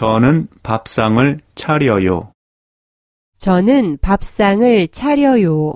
저는 밥상을 차려요. 저는 밥상을 차려요.